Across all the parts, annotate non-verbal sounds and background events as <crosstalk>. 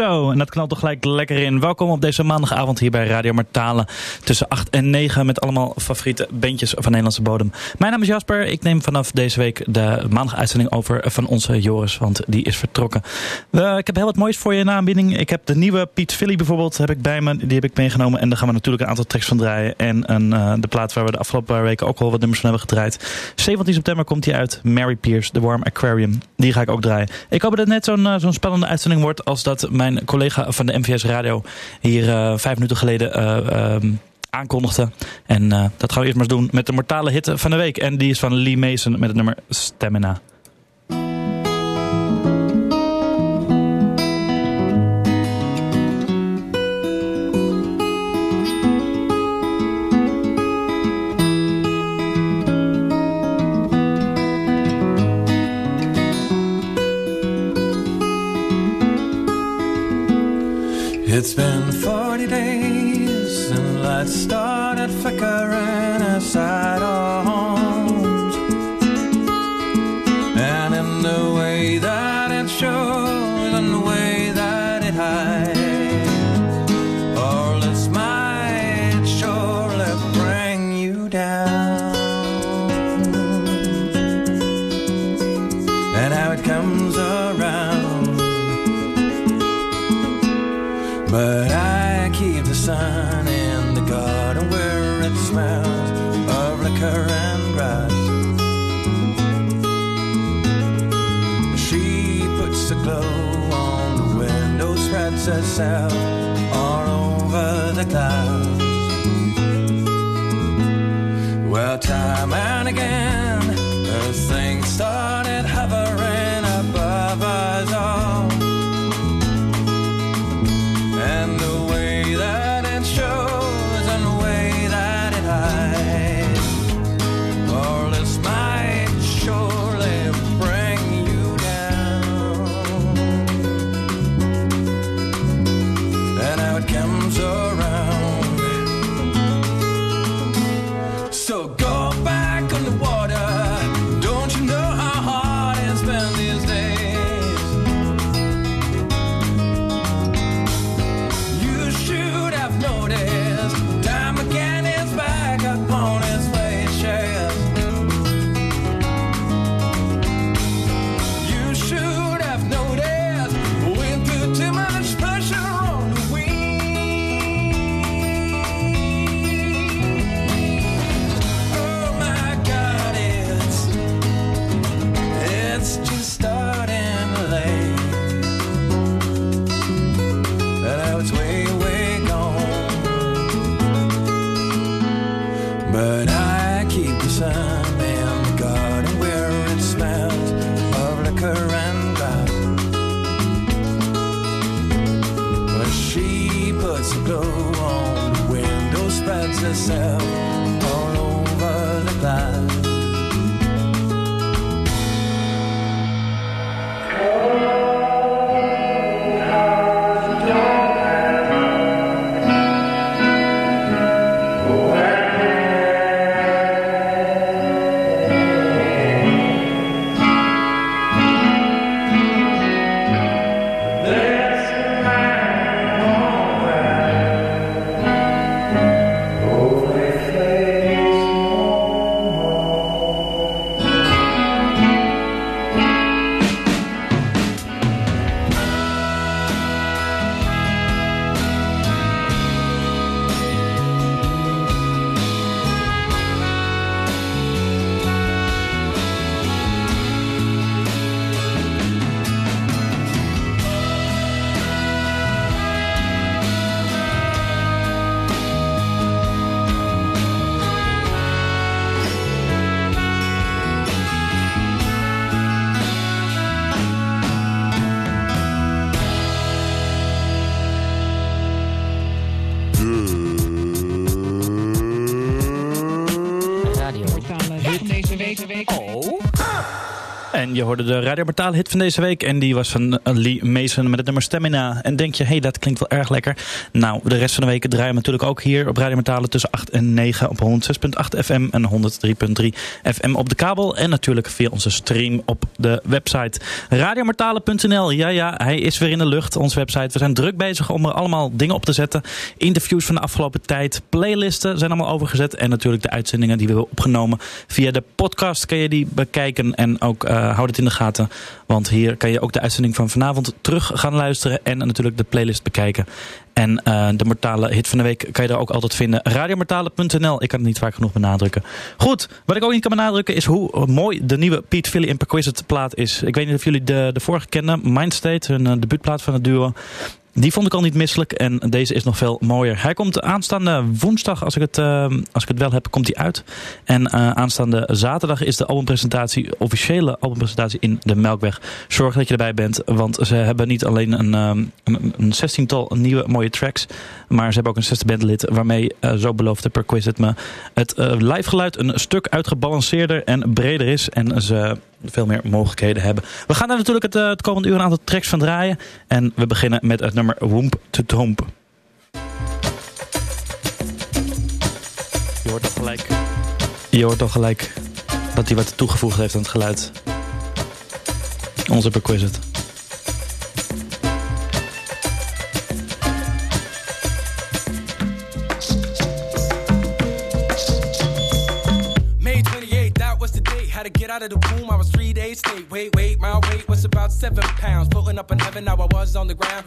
Zo, en dat knalt toch gelijk lekker in. Welkom op deze maandagavond hier bij Radio Martalen. Tussen 8 en 9 met allemaal favoriete bandjes van Nederlandse bodem. Mijn naam is Jasper. Ik neem vanaf deze week de maandaguitzending over van onze Joris. Want die is vertrokken. ik heb heel wat moois voor je in aanbieding. Ik heb de nieuwe Piet Philly bijvoorbeeld heb ik bij me. Die heb ik meegenomen. En daar gaan we natuurlijk een aantal tracks van draaien. En een, uh, de plaat waar we de afgelopen paar weken ook al wat nummers van hebben gedraaid. 17 september komt die uit. Mary Pierce, The Warm Aquarium. Die ga ik ook draaien. Ik hoop dat het net zo'n uh, zo'n spannende uitzending wordt als dat mijn collega van de MVS Radio hier uh, vijf minuten geleden um, aankondigde. En uh, dat gaan we eerst maar eens doen met de mortale hit van de week. En die is van Lee Mason met het nummer Stamina. It's been 40 days and lights started flickering outside liquor and grass. She puts the glow on the window, spreads herself all over the clouds. Well, time and again, a glow on the window, spreads itself all over the glass. Radio hit van deze week. En die was van eh, Lee Mason met het nummer Stamina. En denk je, hey, dat klinkt wel erg lekker. Nou, de rest van de week draaien we natuurlijk ook hier op Radio tussen 8 en 9 op 106.8 FM en 103.3 FM op de kabel. En natuurlijk via onze stream op de website radiomortale.nl. Ja, ja, hij is weer in de lucht, onze website. We zijn druk bezig om er allemaal dingen op te zetten. Interviews van de afgelopen tijd. Playlisten zijn allemaal overgezet. En natuurlijk de uitzendingen die we hebben opgenomen. Via de podcast kan je die bekijken. En ook uh, houd het in de gaten. Want hier kan je ook de uitzending van vanavond terug gaan luisteren. En natuurlijk de playlist bekijken. En uh, de mortale hit van de week kan je daar ook altijd vinden. Radiomortale.nl. Ik kan het niet vaak genoeg benadrukken. Goed, wat ik ook niet kan benadrukken is hoe mooi de nieuwe Pete Philly en Perquisite plaat is. Ik weet niet of jullie de, de vorige kennen. Mindstate, hun uh, debuutplaat van het duo. Die vond ik al niet misselijk en deze is nog veel mooier. Hij komt aanstaande woensdag, als ik het, uh, als ik het wel heb, komt hij uit. En uh, aanstaande zaterdag is de albumpresentatie, officiële albumpresentatie in de Melkweg. Zorg dat je erbij bent, want ze hebben niet alleen een, um, een, een zestiental nieuwe mooie tracks, maar ze hebben ook een zesde bandlid waarmee, uh, zo beloofde Perquisite me, het live geluid een stuk uitgebalanceerder en breder is. En ze veel meer mogelijkheden hebben. We gaan daar natuurlijk het, het komende uur een aantal tracks van draaien. En we beginnen met het nummer Womp to Tomp. Je hoort al gelijk. Je hoort al gelijk dat hij wat toegevoegd heeft aan het geluid. Onze Perquisite. Out of the womb, I was three days late. Wait, wait, my weight was about seven pounds. Floating up in heaven, now I was on the ground.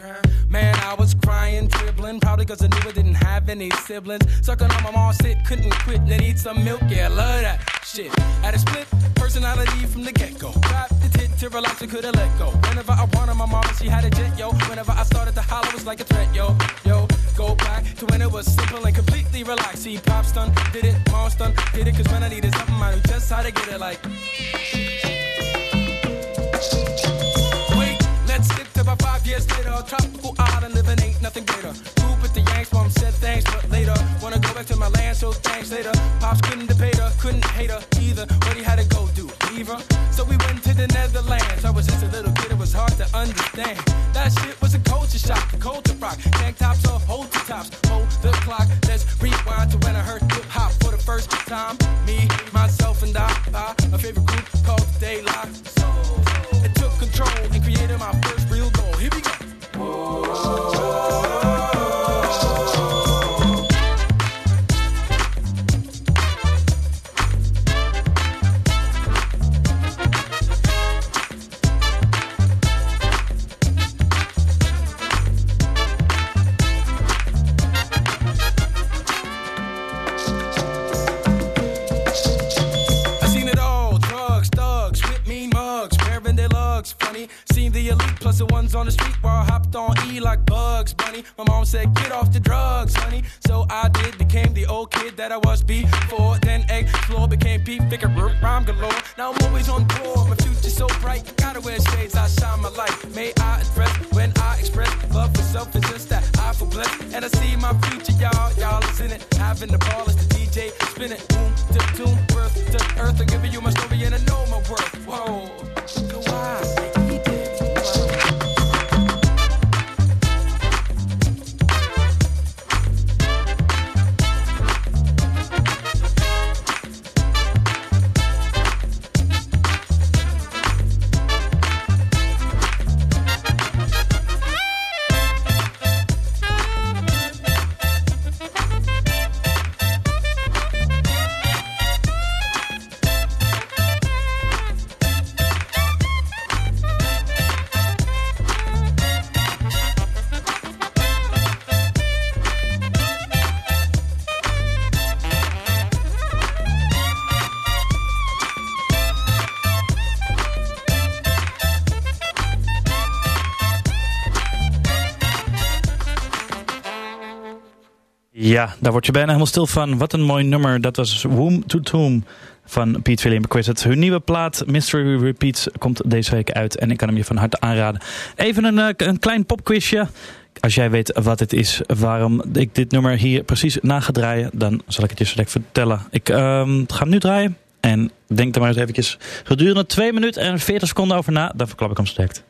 Man, I was crying, dribbling, probably cause I knew I didn't have any siblings. Sucking on my mom's sick, couldn't quit, and eat some milk, yeah, love that shit. Had a split personality from the get go. Got the tit to relax, I couldn't let go. Whenever I wanted my mama, she had a jet, yo. Whenever I started to holler, it was like a threat, yo, yo. Go back to when it was simple and completely relaxed. See, pop stun, did it, mom stun, did it, cause when I needed something, I knew just how to get it like. Wait, let's skip to about five years later. Tropical Ja, daar word je bijna helemaal stil van. Wat een mooi nummer. Dat was Womb to Tomb van Piet William het. Hun nieuwe plaat Mystery Repeats komt deze week uit. En ik kan hem je van harte aanraden. Even een, eh, een klein popquizje. Als jij weet wat het is, waarom ik dit nummer hier precies na ga draaien... dan zal ik het je zo direct vertellen. Ik ehm, ga hem nu draaien. En denk er maar eens eventjes gedurende 2 minuten en 40 seconden over na. Dan verklap ik hem direct.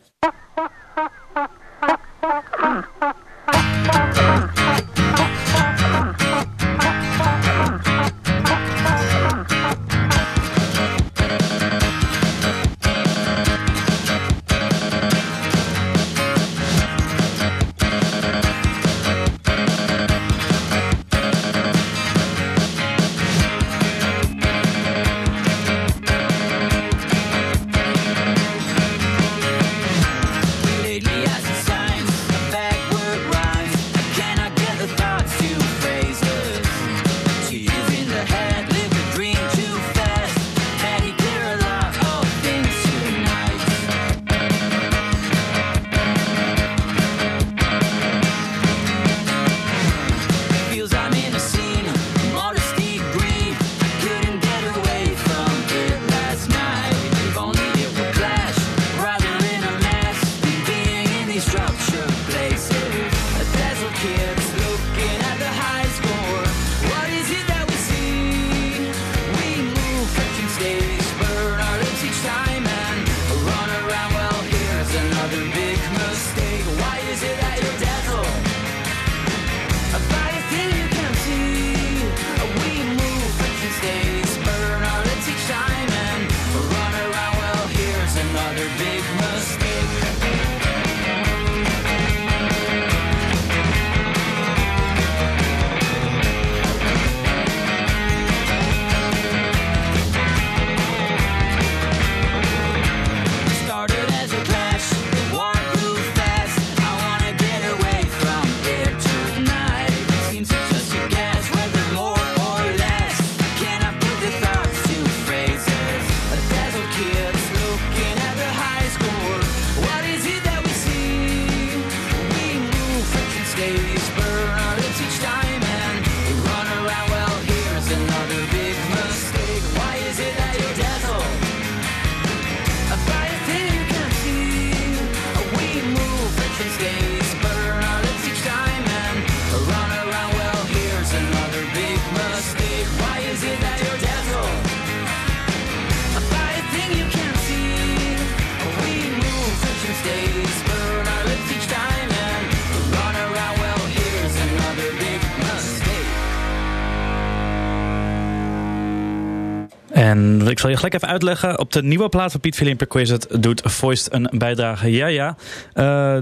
zal je gelijk even uitleggen. Op de nieuwe plaat van Piet Filin per doet Voist een bijdrage. Ja, ja. Uh,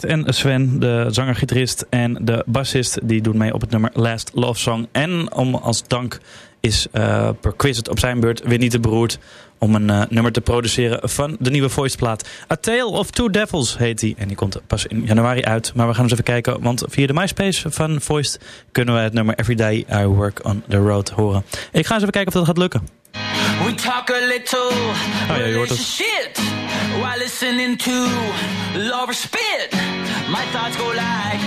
en Sven, de zanger-gitarist en de bassist, die doen mee op het nummer Last Love Song. En om als dank is uh, per op zijn beurt weer niet te beroerd om een eh, nummer te produceren van de nieuwe Voice-plaat. A Tale of Two Devils heet die. En die komt pas in januari uit. Maar we gaan eens even kijken, want via de MySpace van Voice kunnen we het nummer Everyday I Work on the Road horen. Ik ga eens even kijken of dat gaat lukken. We talk a little ah, shit while listening to Love Spit. My thoughts go like.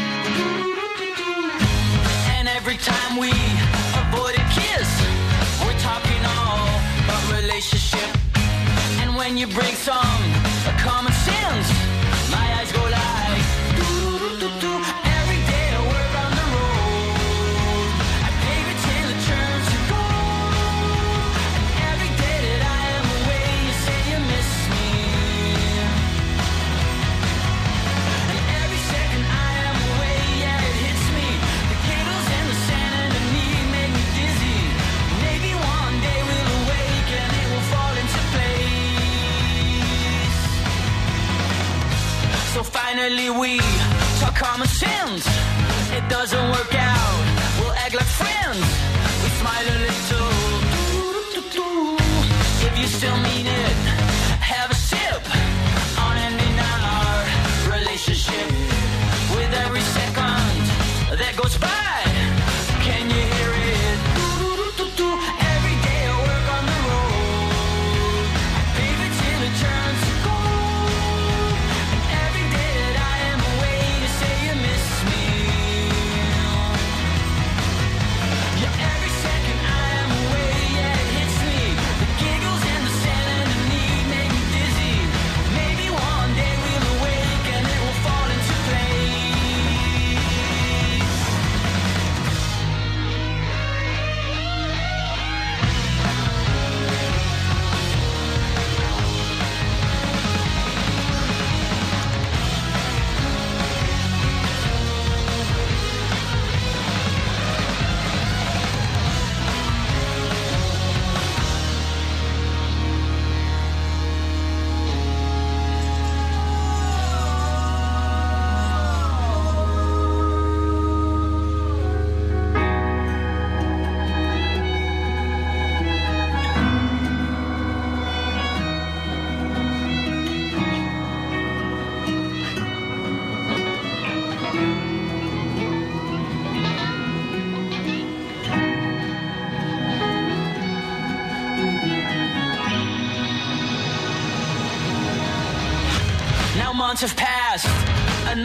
And every time we avoid a kiss, we're talking all about relationship. And when you bring some common sense. So finally we talk common sense. It doesn't work out. We'll act like friends.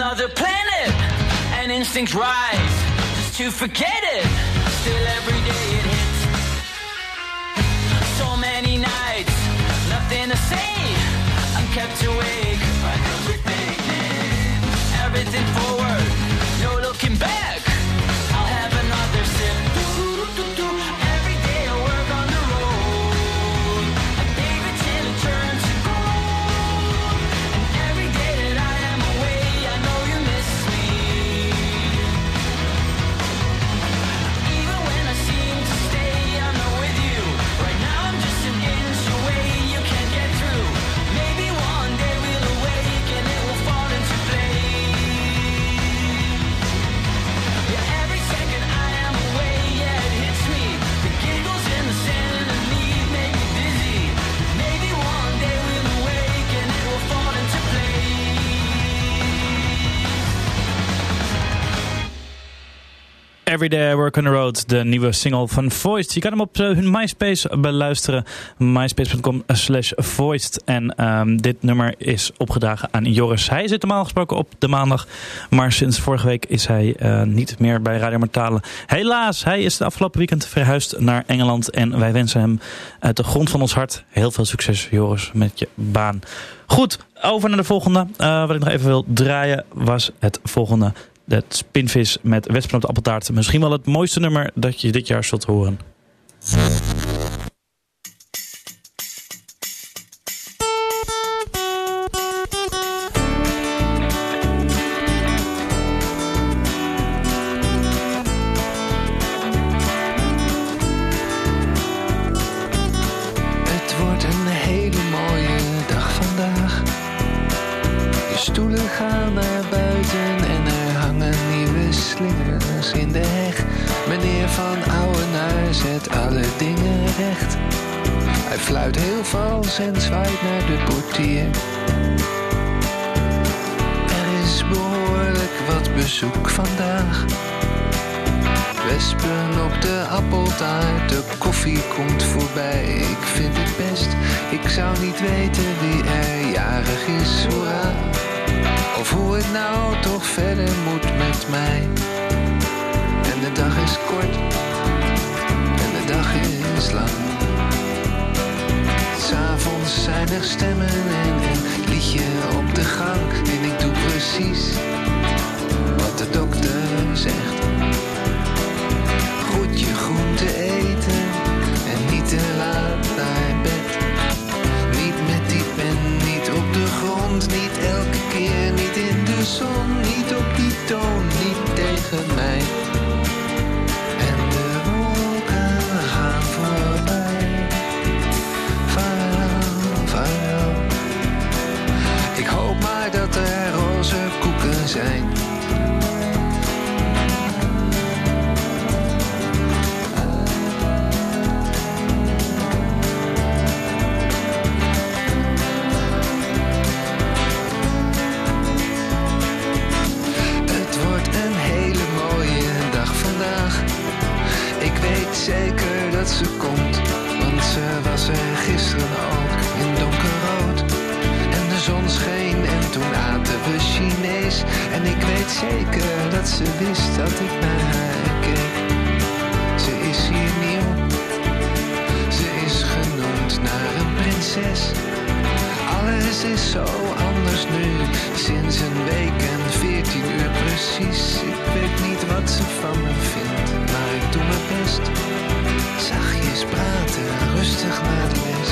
Another planet, and instincts rise just to forget it. Still, every day it hits. So many nights, nothing to say. I'm kept awake by everything. Everything forward, Everyday Work on the Road, de nieuwe single van Voiced. Je kan hem op eh, hun MySpace beluisteren. myspace.com slash Voiced. En ehm, dit nummer is opgedragen aan Joris. Hij zit normaal gesproken op de maandag. Maar sinds vorige week is hij eh, niet meer bij Radio Martalen. Helaas, hij is de afgelopen weekend verhuisd naar Engeland. En wij wensen hem uit de grond van ons hart heel veel succes, Joris, met je baan. Goed, over naar de volgende. Eh, wat ik nog even wil draaien was het volgende. De spinvis met wespen op appeltaart. Misschien wel het mooiste nummer dat je dit jaar zult horen. Fluit heel vals en zwaait naar de portier. Er is behoorlijk wat bezoek vandaag. Wespen op de appeltaart, de koffie komt voorbij. Ik vind het best, ik zou niet weten wie er jarig is, hoera. Of hoe het nou toch verder moet met mij. En de dag is kort, en de dag is lang. S'avonds zijn er stemmen en een liedje op de gang. En ik doe precies wat de dokter zegt. Goed je groente eten en niet te laat dat ze komt, want ze was er gisteren ook in donkerrood. En de zon scheen en toen aten we Chinees. En ik weet zeker dat ze wist dat ik naar haar keek. Ze is hier nieuw, ze is genoemd naar een prinses. Alles is zo anders nu, sinds een week en veertien uur precies. Ik weet niet wat ze van me vindt, maar ik doe mijn best. Zachtjes praten, rustig naar de les.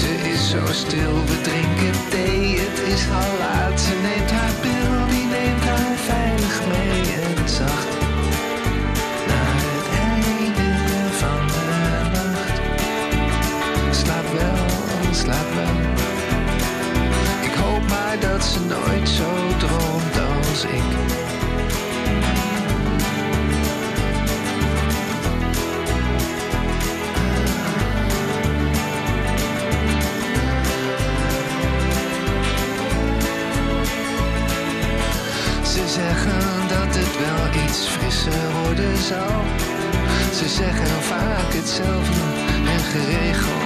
Ze is zo stil, we drinken thee, het is al laat. Ze neemt haar pil, die neemt haar veilig mee en zacht. Naar het einde van de nacht. Slaap wel, slaap wel. Ik hoop maar dat ze nooit zo droomt als ik. Hetzelfde en geregeld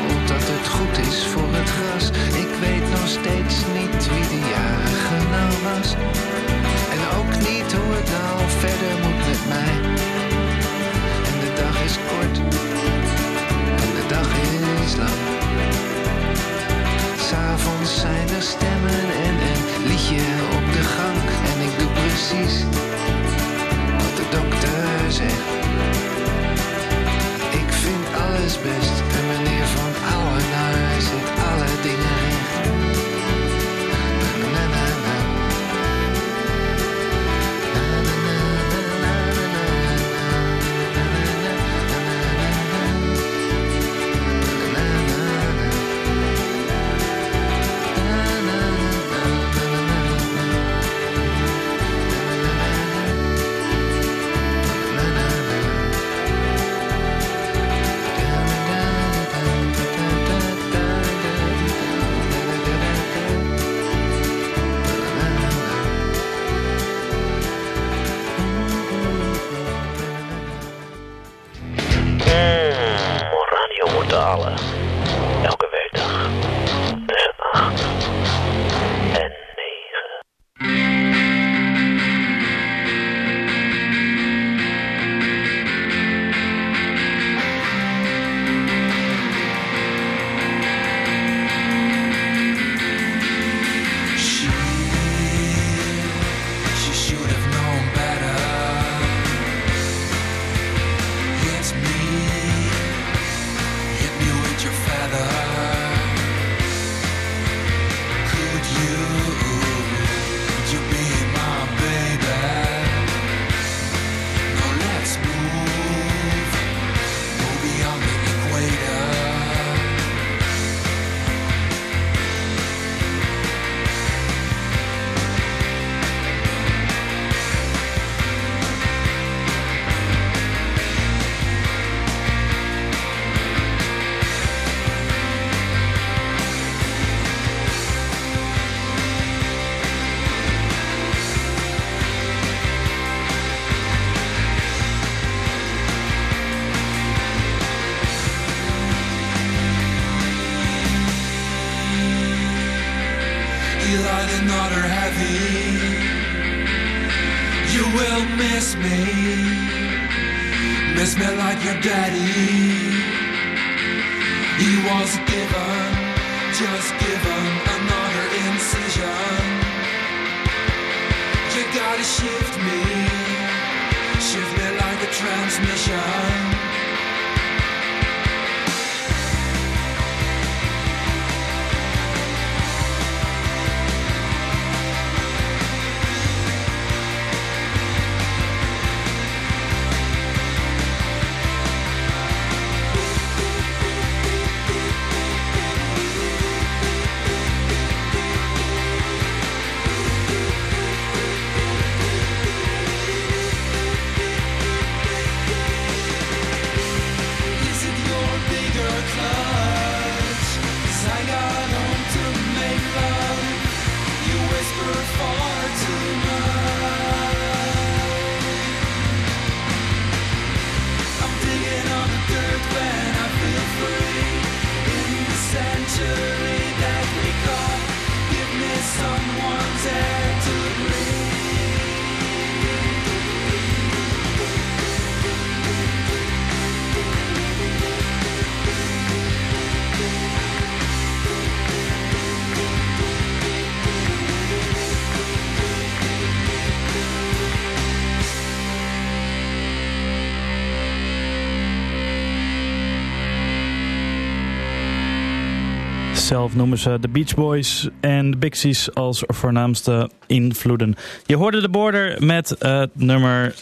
Zelf noemen ze de Beach Boys en de Pixies als voornaamste invloeden. Je hoorde de border met eh, het nummer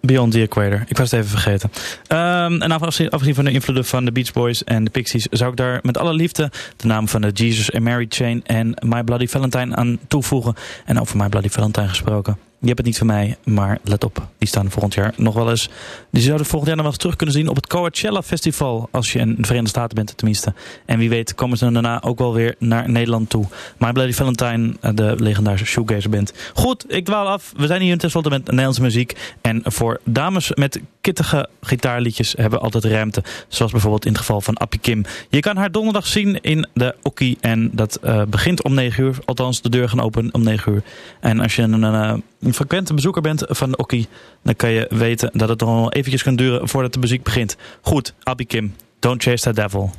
Beyond the Equator. Ik was het even vergeten. Ehm, en afgezien, afgezien van de invloeden van de Beach Boys en de Pixies... zou ik daar met alle liefde de naam van de Jesus and Mary Chain... en My Bloody Valentine aan toevoegen. En over My Bloody Valentine gesproken. Je hebt het niet van mij, maar let op. Die staan volgend jaar nog wel eens... Die zouden volgend jaar nog wel eens terug kunnen zien op het Coachella Festival. Als je in de Verenigde Staten bent tenminste. En wie weet komen ze daarna ook wel weer naar Nederland toe. My Bloody Valentine, eh, de legendarische shoegazer band. Goed, ik dwaal af. We zijn hier tenslotte met Nederlandse muziek. En voor dames met kittige gitaarliedjes hebben we altijd ruimte. Zoals bijvoorbeeld in het geval van Appie Kim. Je kan haar donderdag zien in de Okkie. En dat eh, begint om 9 uur. Althans, de deur gaan open om 9 uur. En als je een, eh, een frequente bezoeker bent van Okkie... dan kan je weten dat het nog eventjes kan duren voordat de muziek begint. Goed, Appie Kim. Don't chase that devil.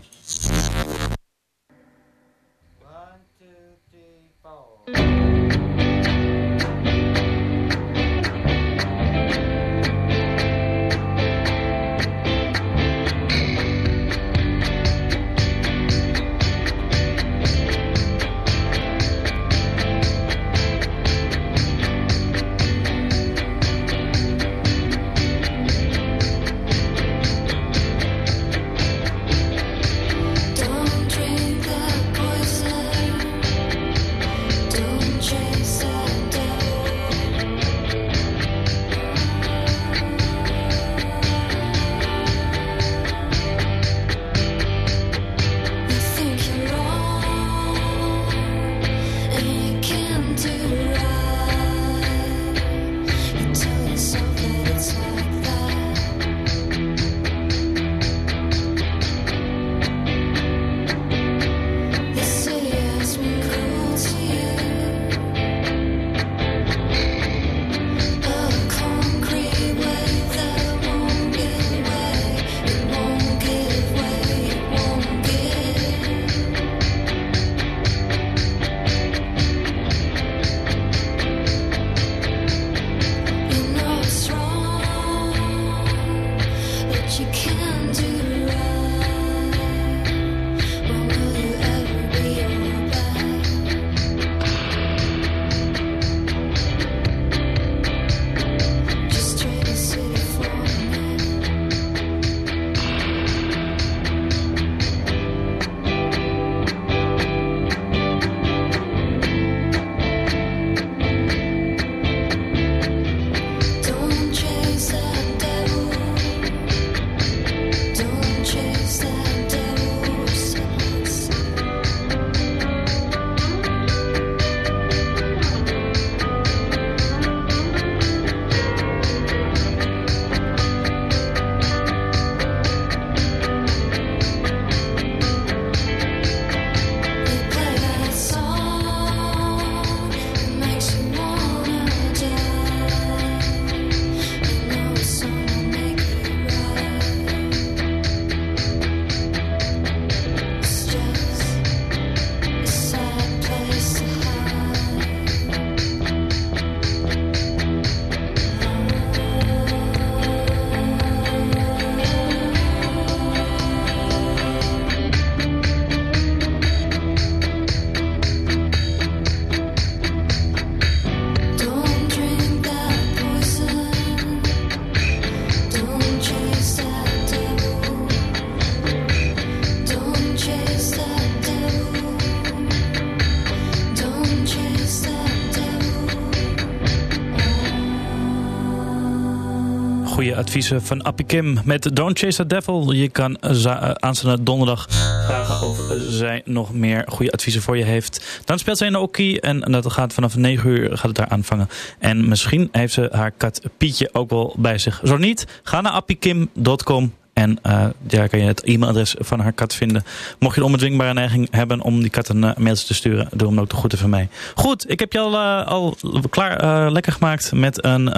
Adviezen van Appie Kim met Don't Chase the Devil. Je kan za- eh, aanstaande donderdag vragen of zij nog meer goede adviezen voor je heeft. Dan speelt zij in de Okie en dat gaat vanaf 9 uur gaat het daar aanvangen. En misschien heeft ze haar kat Pietje ook wel bij zich. Zo niet, ga naar appiekim.com en eh, daar kan je het e-mailadres van haar kat vinden. Mocht je een onbedwingbare neiging hebben om die kat een eh, mailtje te sturen, doe hem ook te goed van mij. Goed, ik heb je al, eh, al klaar lekker gemaakt met, een, <laughs>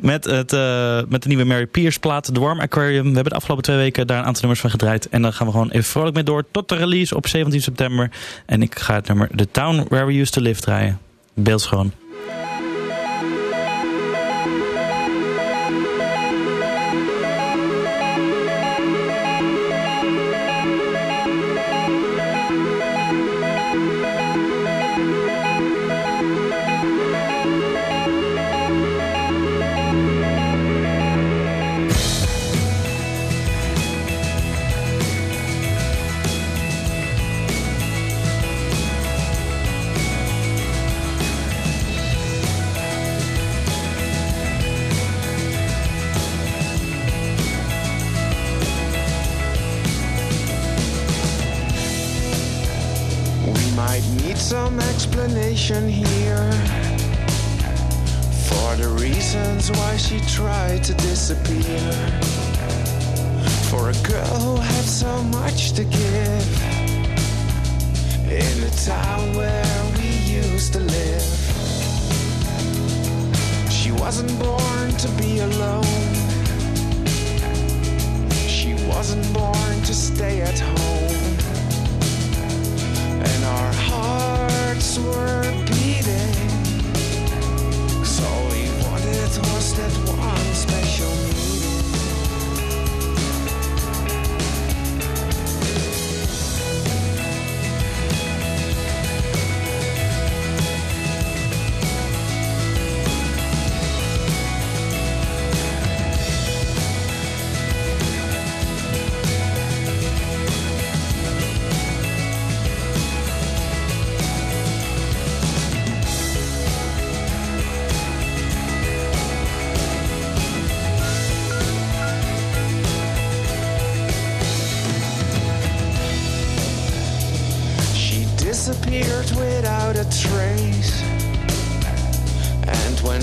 met, het, met de nieuwe Mary Pierce plaat, The Warm Aquarium. We hebben de afgelopen twee weken daar een aantal nummers van gedraaid. En daar gaan we gewoon even vrolijk mee door tot de release op 17 september. En ik ga het nummer The Town Where We Used to Live draaien. Beeldschoon.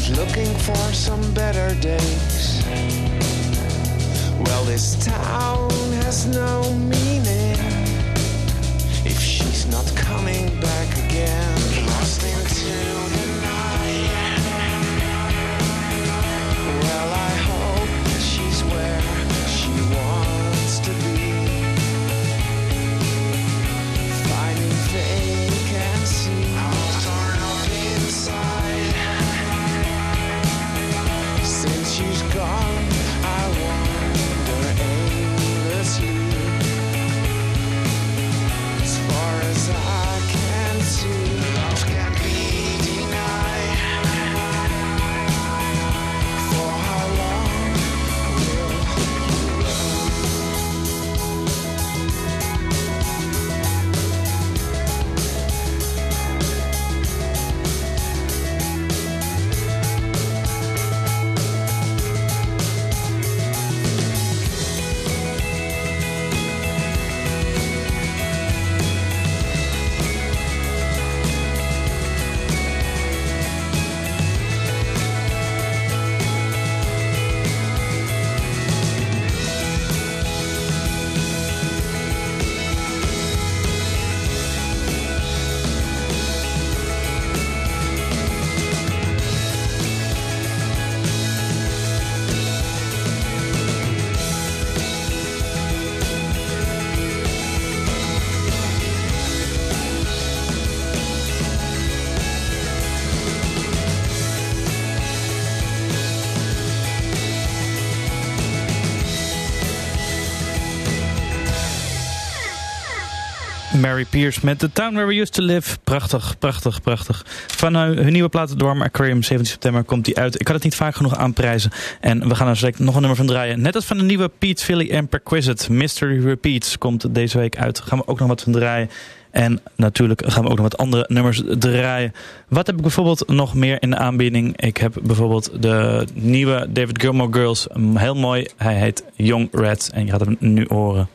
Looking for some better days. Well, this town has no meaning if she's not coming back again. Mary Pierce met The Town Where We Used To Live. Prachtig, prachtig, prachtig. Van eh, hun nieuwe plaat Dorm Aquarium, 17 september, komt die uit. Ik kan het niet vaak genoeg aanprijzen. En we gaan er zeker nog een nummer van draaien. Net als van de nieuwe Pete, Philly en Perquisite. Mystery Repeats komt deze week uit. Gaan we ook nog wat van draaien. En natuurlijk gaan we ook nog wat andere nummers draaien. Wat heb ik bijvoorbeeld nog meer in de aanbieding? Ik heb bijvoorbeeld de nieuwe David Gilmour Girls. Mm, Heel mooi. Hij heet Young Red. En je gaat hem nu horen.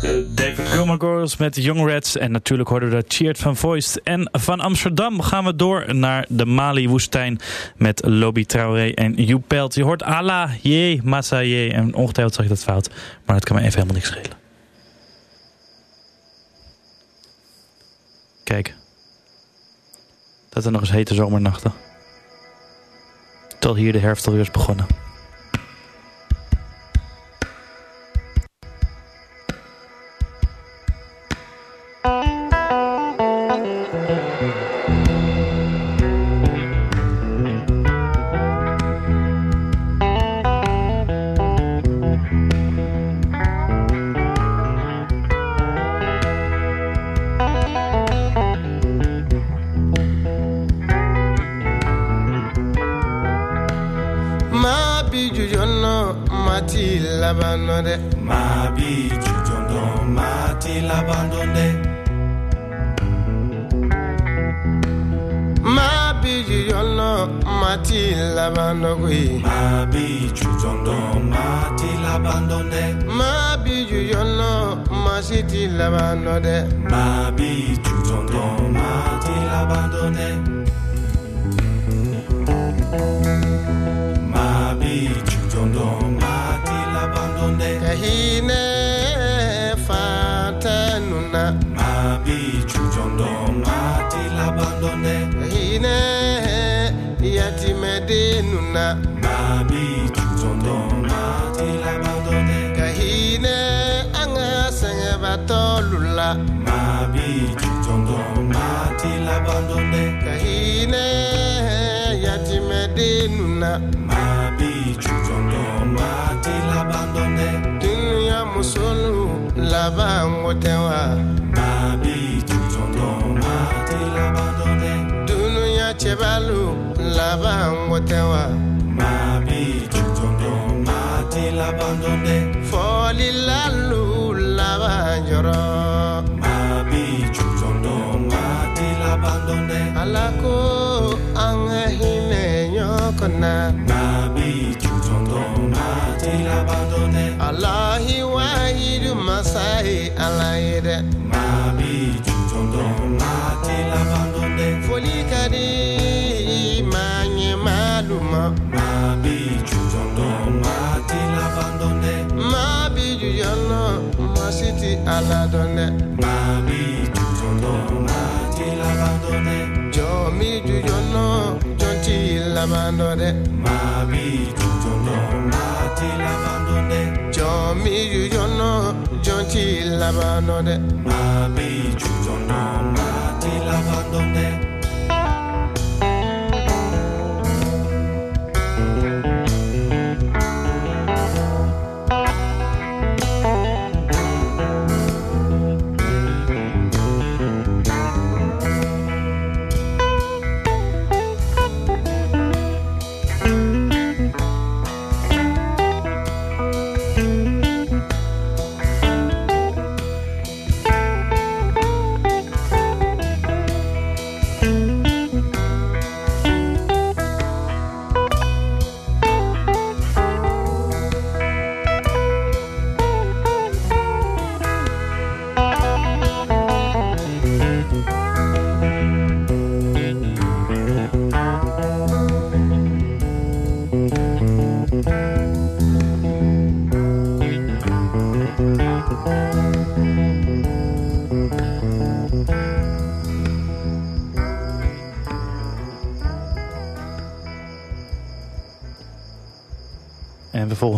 David Gilmour Girls met Young Reds. En natuurlijk hoorden we de Cheered van Voice. En van Amsterdam gaan we door naar de Mali-woestijn met Lobby Traoré en Joep. Je hoort Allah, je, Massa, je. En ongetwijfeld zag ik dat fout. Maar dat kan me even helemaal niks schelen. Kijk. Dat er nog eens hete zomernachten. Tot hier de herfst alweer is begonnen. Mati, Jondo Mati Medinuna. Mabi, Jondo Mati l'abandonné. Dunya Musulu, Labangotewa. Mabi, Jondo Mati l'abandonné. Chebalu, Mabi, Mati alako anga hine nyokona. Nabi chutondo mati labandone alahi wa wahidu masai alaire. Nabi chutondo mati labandone folikadi manye maluma. Nabi chutondo mati labandone mabi juyono masiti aladone. Nabi l'abandonner. Ma vie, tu t'en as, tu l'abandonner. Jomi, tu t'en as, John, tu l'abandonner. Ma vie, tu t'en as, tu l'abandonner.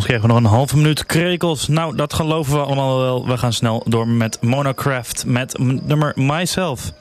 Vervolgens kregen we nog een halve minuut krekels. Nou, dat geloven we allemaal wel. We gaan snel door met Monocraft met nummer. Myself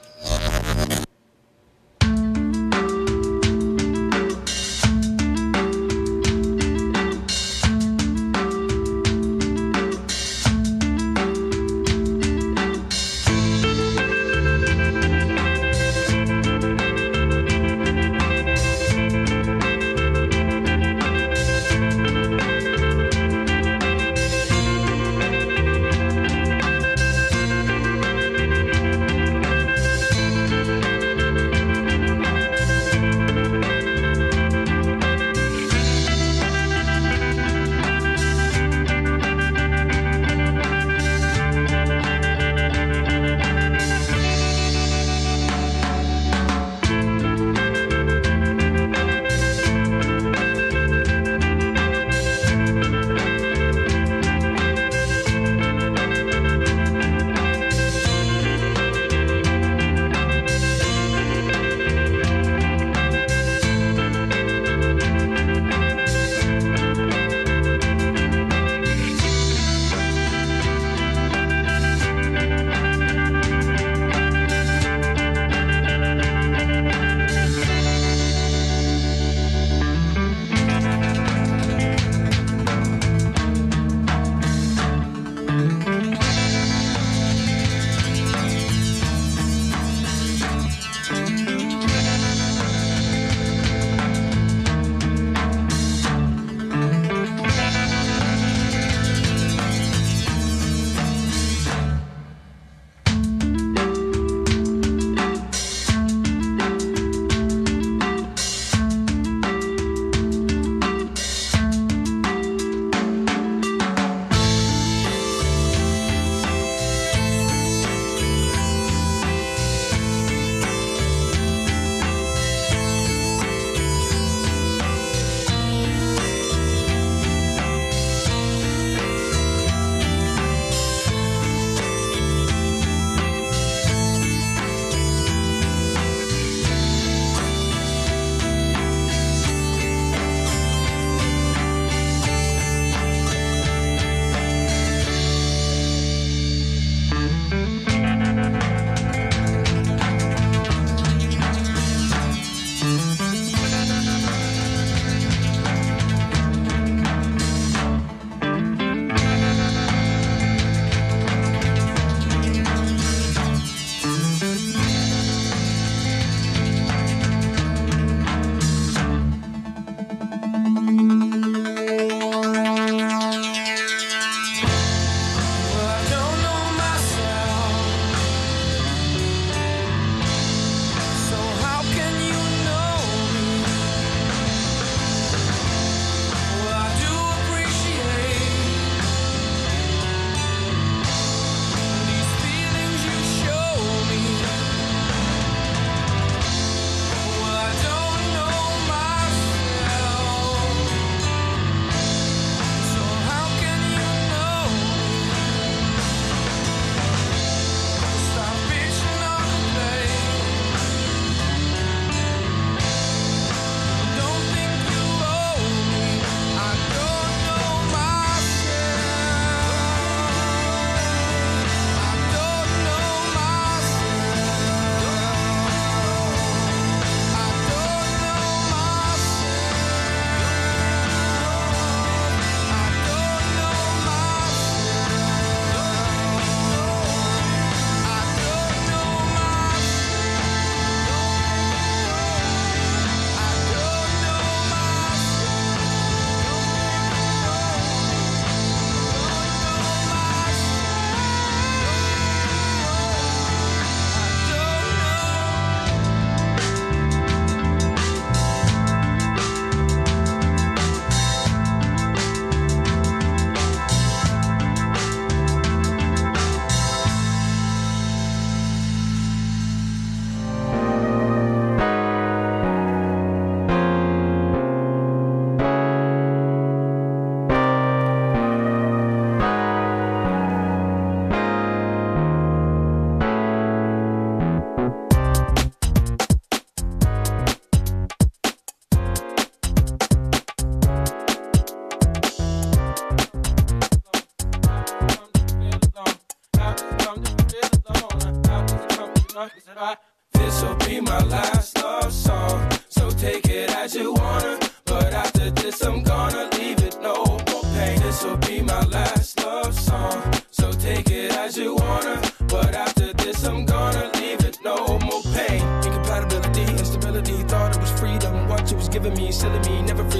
This'll be my last love song. So take it as you wanna. But after this, I'm gonna leave it no more pain. This'll be my last love song. So take it as you wanna. But after this, I'm gonna leave it no more pain. Incompatibility, instability. Thought it was freedom. what you was giving me, selling me. Never free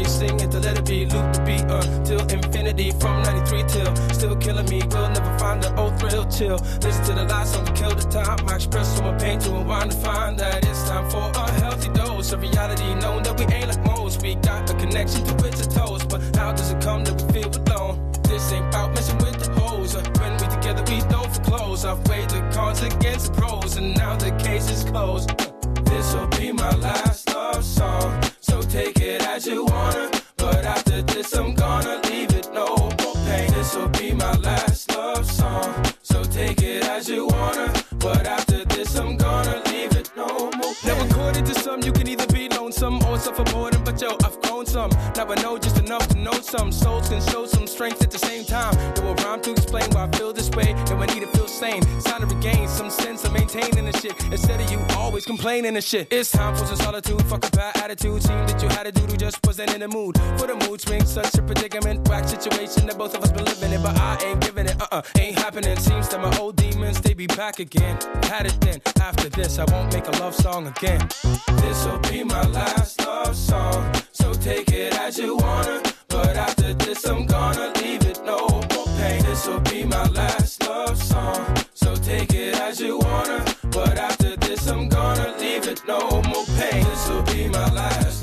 real chill. Listen to the lies, so we kill the time. I express all my pain to unwind and find that it's time for a healthy dose of reality. Knowing that we ain't like most, we got a connection to bits and toes. But how does it come that we feel alone? This ain't about messing with the hoes. Uh, when we together, we don't foreclose. I've weighed the cons against the pros, and now the case is closed. This'll be my last love song, so take it as you wanna. But after this, I'm gonna leave it no more pain. This'll be my last love song. Suffer more than, but yo, I've grown some. Now I know just enough to know some. Souls can show some strength at the same time. It will rhyme to explain why I feel this way, and when I need to feel sane. Time to regain some and shit. Instead of you always complaining and shit. It's time for some solitude. Fuck a bad attitude. Seemed that you had a dude who just wasn't in the mood. For the mood swing. such a predicament. Whack situation that both of us been living in. But I ain't giving it. Uh uh Ain't happening. Seems that my old demons, they be back again. Had it then. After this, I won't make a love song again. This'll be my last love song. So take it as you wanna. But after this, I'm gonna leave it this'll be my last love song. So take it as you wanna. But after this, I'm gonna leave it no more pain. This'll be my last.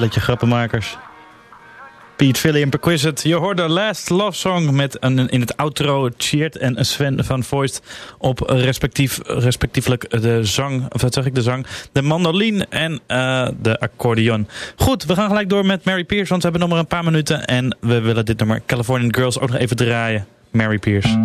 stelletje grappenmakers. Piet Philly en Perquisite. Je hoorde Last Love Song met een, in het outro Cheert en Sven van Voist op respectief, respectievelijk de zang, of wat zeg ik, de zang, de mandoline en eh, de accordeon. Goed, we gaan gelijk door met Mary Pierce, want we hebben nog maar een paar minuten en we willen dit nummer Californian Girls ook nog even draaien. Mary Pierce.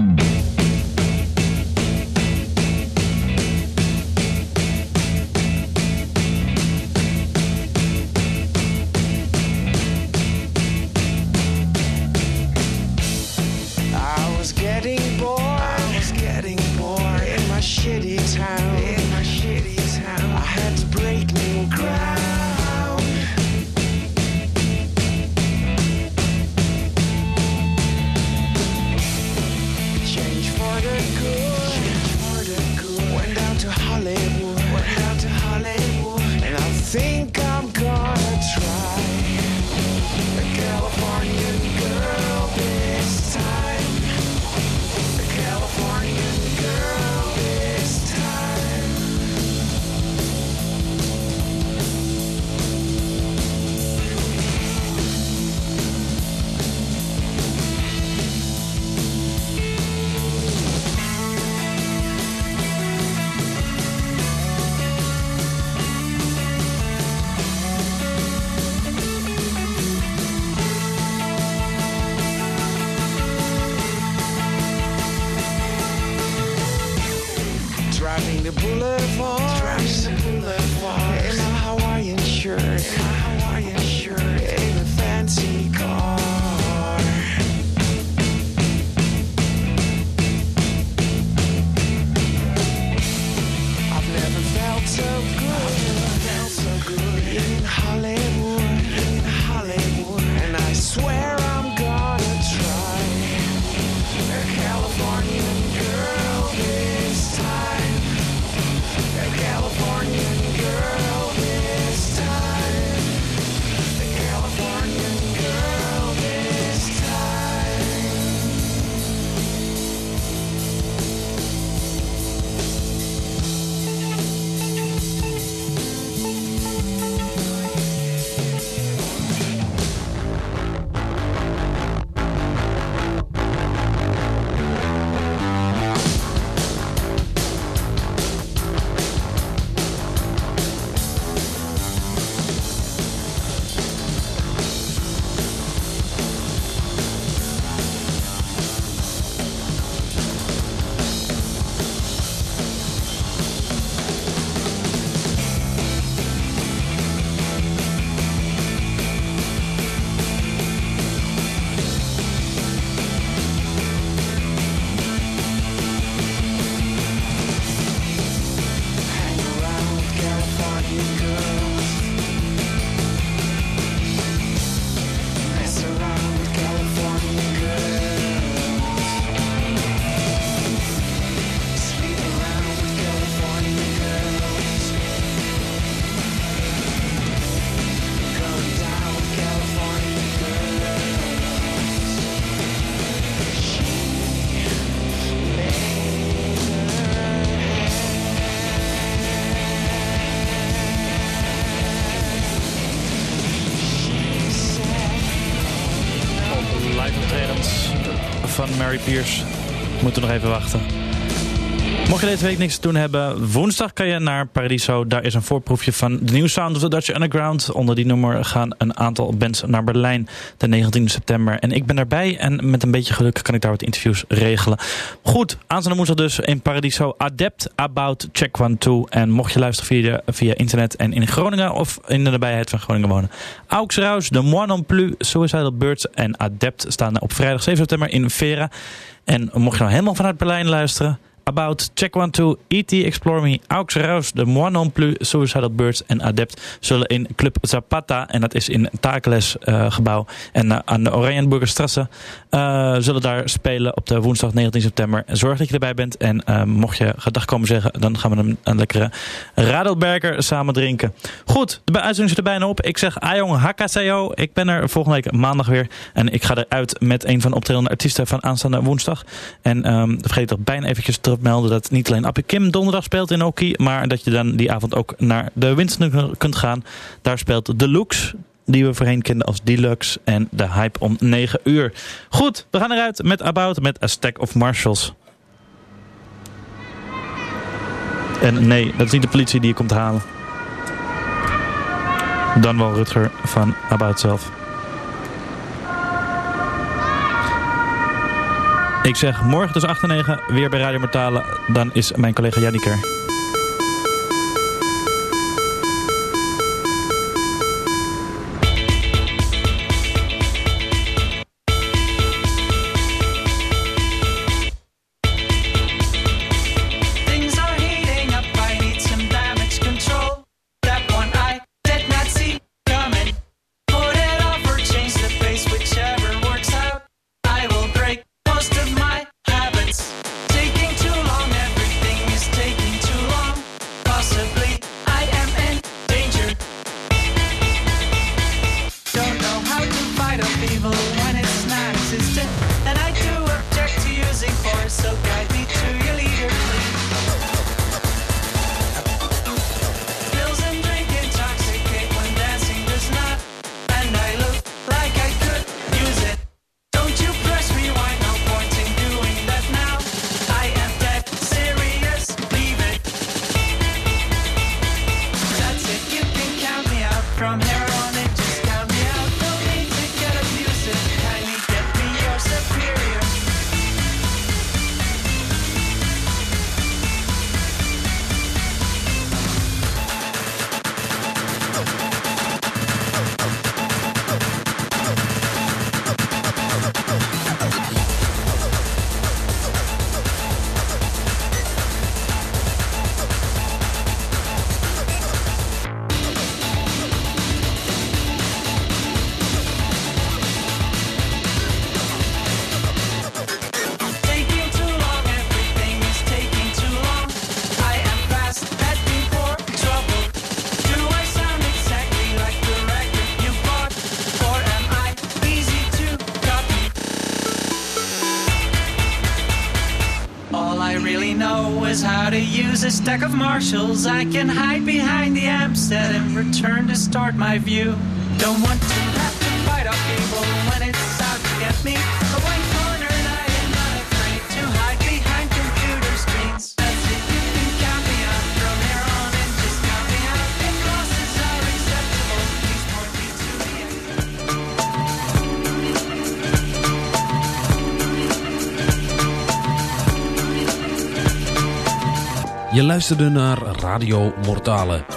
Pierce. Moeten nog even wachten. Mocht je deze week niks te doen hebben, woensdag kan je naar Paradiso. Daar is een voorproefje van de nieuwe Sound of the Dutch Underground. Onder die nummer gaan een aantal bands naar Berlijn de 19 september. En ik ben daarbij en met een beetje geluk kan ik daar wat interviews regelen. Goed, aanstaande woensdag dus in Paradiso. Adept About Check One Two. En mocht je luisteren via, via internet en in Groningen of in de nabijheid van Groningen wonen. Aux Raus, de Moi Non Plus, Suicidal Birds en Adept staan op vrijdag 7 september in Vera. En mocht je nou helemaal vanuit Berlijn luisteren... About, Check One Two, E.T. Explore Me, Aux Raus, de Moi Non Plus, Suicidal Birds en Adept zullen in Club Zapata, en dat is in Takeles eh, gebouw en eh, aan de Oranienburgerstrasse, eh zullen daar spelen op de woensdag 19 september. Zorg dat je erbij bent en mocht je gedag komen zeggen, dan gaan we een, een lekkere Radelberger samen drinken. Goed, de uitzending zit er bijna op. Ik zeg Ayong Hakaseo. Ik ben er volgende week maandag weer. En ik ga eruit met een van de optredende artiesten van aanstaande woensdag. En ehm vergeet toch bijna eventjes melden dat niet alleen Appie Kim donderdag speelt in Oki. Maar dat je dan die avond ook naar de Winston kunt gaan. Daar speelt Looks. Die we voorheen kenden als Deluxe. En de hype om 9 uur. Goed, we gaan eruit met About met A Stack of Marshalls. En nee, dat is niet de politie die je komt halen. Dan wel Rutger van About zelf. Ik zeg morgen tussen 8 en 9 weer bij Radio Mortale. Dan is mijn collega Jannik stack of marshals, I can hide behind the Amstead and return to start my view. Don't want Je luisterde naar Radio Mortale.